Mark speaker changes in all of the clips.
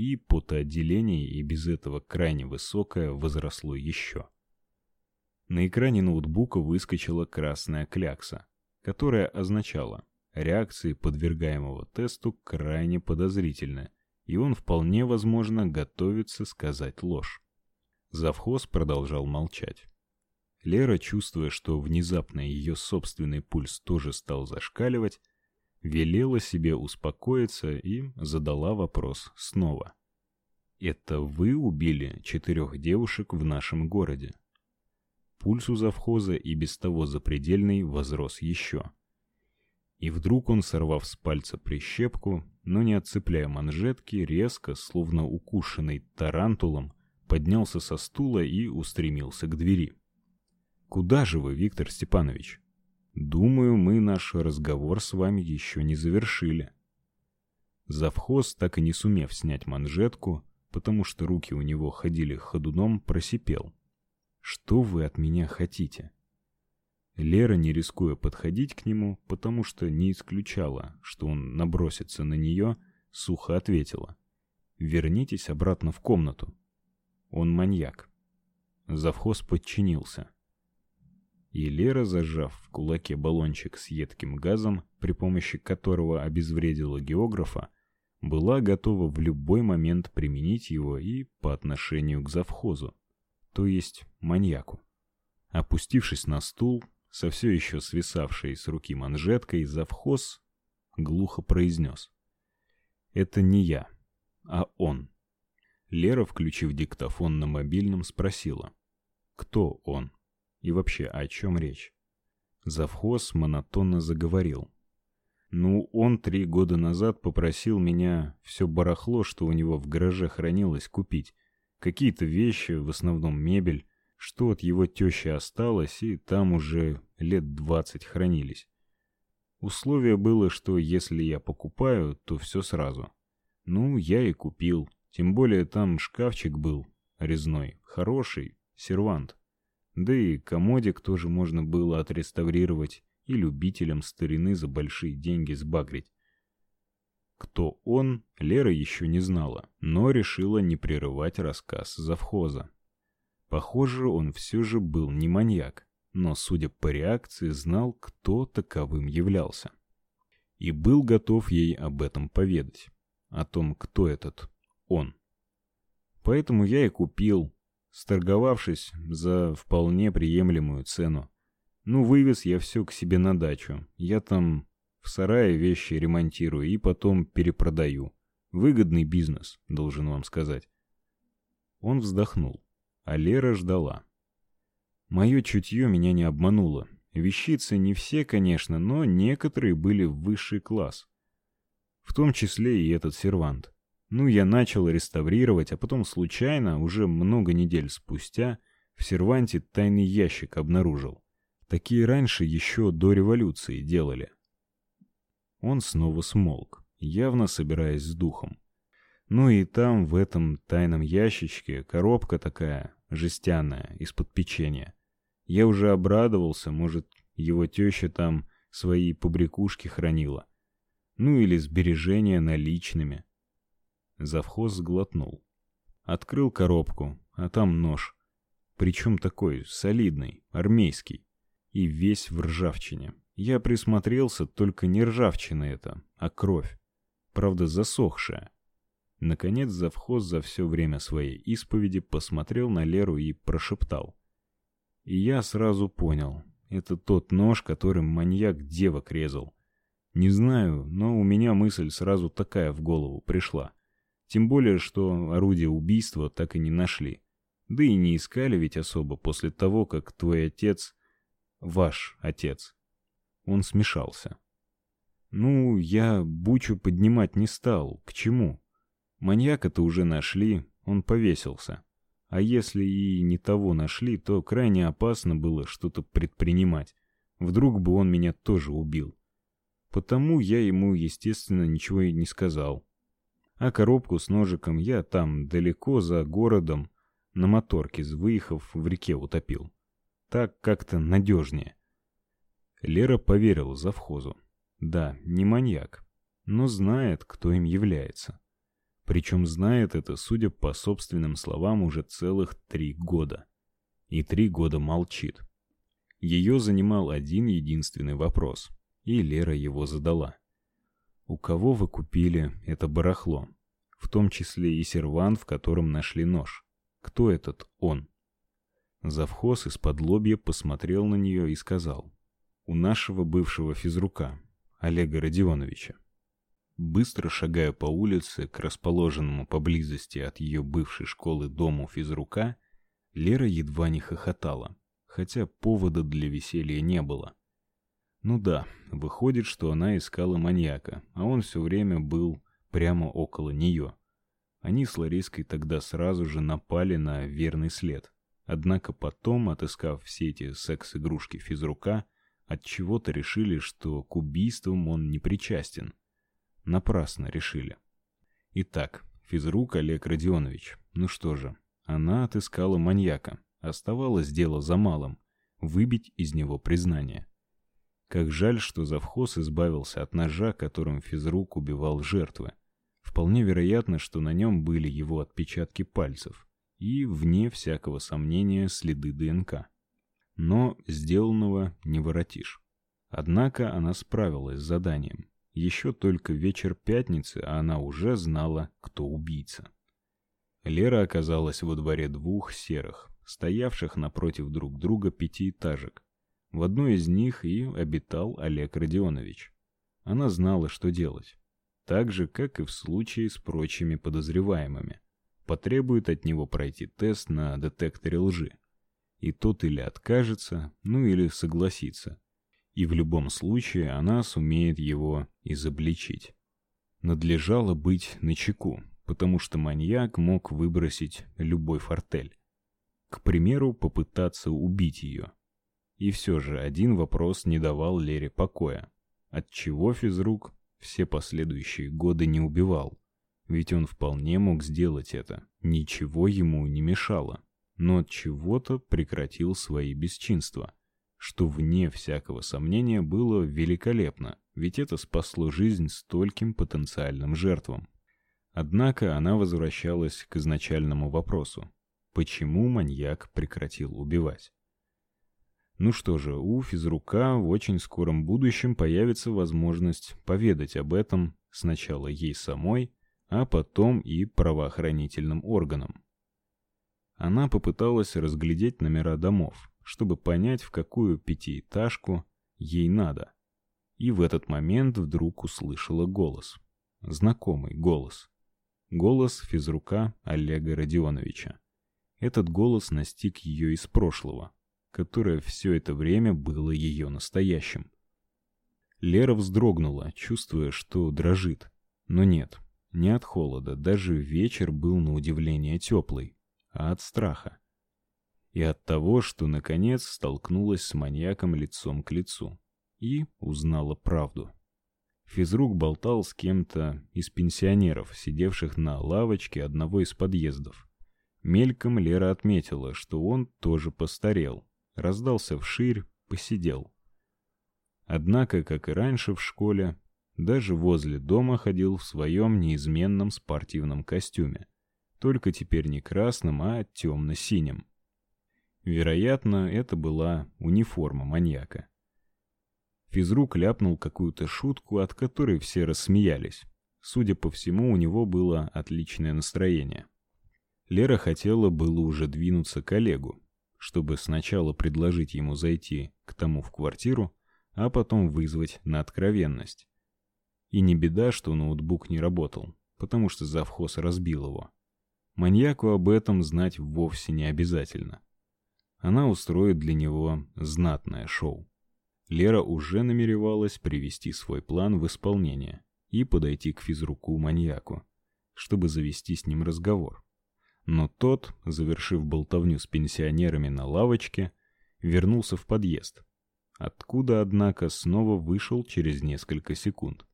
Speaker 1: и потоотделение и без этого крайне высокое возросло еще. На экране ноутбука выскочила красная клякса, которая означала реакции подвергаемого тесту крайне подозрительны, и он вполне возможно готовится сказать ложь. Завхоз продолжал молчать. Лера, чувствуя, что внезапно ее собственный пульс тоже стал зашкаливать, велела себе успокоиться и задала вопрос снова. «Это вы убили четырех девушек в нашем городе?» Пульс у завхоза и без того запредельный возрос еще. И вдруг он, сорвав с пальца прищепку, но не отцепляя манжетки, резко, словно укушенный тарантулом, поднялся со стула и устремился к двери. «Куда же вы, Виктор Степанович?» «Думаю, мы наш разговор с вами еще не завершили». Завхоз, так и не сумев снять манжетку, потому что руки у него ходили ходуном, просипел. Что вы от меня хотите? Лера, не рискуя подходить к нему, потому что не исключала, что он набросится на нее, сухо ответила: "Вернитесь обратно в комнату. Он маньяк". Завхоз подчинился. И Лера, зажав в кулаке баллончик с едким газом, при помощи которого обезвредила географа, была готова в любой момент применить его и по отношению к завхозу то есть маньяку. Опустившись на стул, со все еще свисавшей с руки манжеткой, завхоз глухо произнес. «Это не я, а он». Лера, включив диктофон на мобильном, спросила. «Кто он? И вообще, о чем речь?» Завхоз монотонно заговорил. «Ну, он три года назад попросил меня все барахло, что у него в гараже хранилось, купить, какие-то вещи, в основном мебель, что от его тещи осталось, и там уже лет двадцать хранились. Условие было, что если я покупаю, то все сразу. Ну, я и купил. Тем более там шкафчик был резной, хороший, сервант. Да и комодик тоже можно было отреставрировать и любителям старины за большие деньги сбагрить. Кто он, Лера еще не знала, но решила не прерывать рассказ завхоза. Похоже, он все же был не маньяк, но, судя по реакции, знал, кто таковым являлся. И был готов ей об этом поведать, о том, кто этот он. Поэтому я и купил, сторговавшись за вполне приемлемую цену. Ну, вывез я все к себе на дачу. Я там в сарае вещи ремонтирую и потом перепродаю. Выгодный бизнес, должен вам сказать. Он вздохнул, а Лера ждала. Мое чутье меня не обмануло. Вещицы не все, конечно, но некоторые были в высший класс. В том числе и этот сервант. Ну, я начал реставрировать, а потом случайно, уже много недель спустя, в серванте тайный ящик обнаружил. Такие раньше еще до революции делали. Он снова смолк, явно собираясь с духом. Ну и там, в этом тайном ящичке, коробка такая, жестяная, из-под печенья. Я уже обрадовался, может, его теща там свои побрякушки хранила. Ну или сбережения наличными. Завхоз сглотнул. Открыл коробку, а там нож. Причем такой, солидный, армейский. И весь в ржавчине. Я присмотрелся, только не ржавчина это, а кровь. Правда, засохшая. Наконец завхоз за все время своей исповеди посмотрел на Леру и прошептал. И я сразу понял, это тот нож, которым маньяк девок резал. Не знаю, но у меня мысль сразу такая в голову пришла. Тем более, что орудие убийства так и не нашли. Да и не искали ведь особо после того, как твой отец, ваш отец, он смешался. Ну, я бучу поднимать не стал. К чему? Маньяка-то уже нашли, он повесился. А если и не того нашли, то крайне опасно было что-то предпринимать. Вдруг бы он меня тоже убил. Потому я ему, естественно, ничего и не сказал. А коробку с ножиком я там, далеко за городом, на моторке, выехав, в реке утопил. Так как-то надежнее. Лера поверила завхозу. Да, не маньяк, но знает, кто им является. Причем знает это, судя по собственным словам, уже целых три года. И три года молчит. Ее занимал один единственный вопрос, и Лера его задала. «У кого вы купили это барахло? В том числе и серван, в котором нашли нож. Кто этот он?» Завхоз из-под лобья посмотрел на нее и сказал. «У нашего бывшего физрука, Олега Родионовича». Быстро шагая по улице к расположенному поблизости от ее бывшей школы дому физрука, Лера едва не хохотала, хотя повода для веселья не было. Ну да, выходит, что она искала маньяка, а он все время был прямо около нее. Они с Лариской тогда сразу же напали на верный след. Однако потом, отыскав все эти секс-игрушки физрука, от чего-то решили, что к убийствам он не причастен. Напрасно решили. Итак, физрук Олег Родионович. Ну что же, она отыскала маньяка. Оставалось дело за малым выбить из него признание. Как жаль, что завхоз избавился от ножа, которым физрук убивал жертвы. Вполне вероятно, что на нем были его отпечатки пальцев и, вне всякого сомнения, следы ДНК. Но сделанного не воротишь. Однако она справилась с заданием. Еще только вечер пятницы, а она уже знала, кто убийца. Лера оказалась во дворе двух серых, стоявших напротив друг друга пятиэтажек. В одной из них и обитал Олег Родионович. Она знала, что делать. Так же, как и в случае с прочими подозреваемыми потребует от него пройти тест на детекторе лжи. И тот или откажется, ну или согласится. И в любом случае она сумеет его изобличить. Надлежало быть начеку, потому что маньяк мог выбросить любой фортель. К примеру, попытаться убить ее. И все же один вопрос не давал Лере покоя. Отчего физрук все последующие годы не убивал? Ведь он вполне мог сделать это. Ничего ему не мешало. Но от чего-то прекратил свои бесчинства, что вне всякого сомнения было великолепно, ведь это спасло жизнь стольким потенциальным жертвам. Однако она возвращалась к изначальному вопросу: почему маньяк прекратил убивать? Ну что же, у физрука в очень скором будущем появится возможность поведать об этом сначала ей самой, а потом и правоохранительным органам. Она попыталась разглядеть номера домов, чтобы понять, в какую пятиэтажку ей надо. И в этот момент вдруг услышала голос. Знакомый голос. Голос физрука Олега Родионовича. Этот голос настиг ее из прошлого, которое все это время было ее настоящим. Лера вздрогнула, чувствуя, что дрожит. Но нет, не от холода, даже вечер был на удивление теплый, а от страха. И от того, что наконец столкнулась с маньяком лицом к лицу и узнала правду. Физрук болтал с кем-то из пенсионеров, сидевших на лавочке одного из подъездов. Мельком Лера отметила, что он тоже постарел, раздался вширь, посидел. Однако, как и раньше в школе, даже возле дома ходил в своем неизменном спортивном костюме, только теперь не красным, а темно-синим. Вероятно, это была униформа маньяка. Физрук ляпнул какую-то шутку, от которой все рассмеялись. Судя по всему, у него было отличное настроение. Лера хотела было уже двинуться к Олегу, чтобы сначала предложить ему зайти к тому в квартиру, а потом вызвать на откровенность. И не беда, что ноутбук не работал, потому что завхоз разбил его. Маньяку об этом знать вовсе не обязательно. Она устроит для него знатное шоу. Лера уже намеревалась привести свой план в исполнение и подойти к физруку-маньяку, чтобы завести с ним разговор. Но тот, завершив болтовню с пенсионерами на лавочке, вернулся в подъезд, откуда, однако, снова вышел через несколько секунд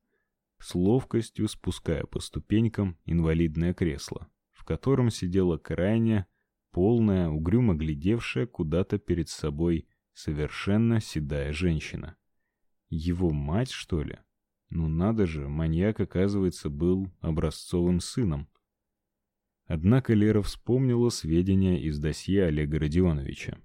Speaker 1: с ловкостью спуская по ступенькам инвалидное кресло, в котором сидела крайне полная, угрюмо глядевшая куда-то перед собой совершенно седая женщина. Его мать, что ли? Ну надо же, маньяк, оказывается, был образцовым сыном, Однако Лера вспомнила сведения из досье Олега Родионовича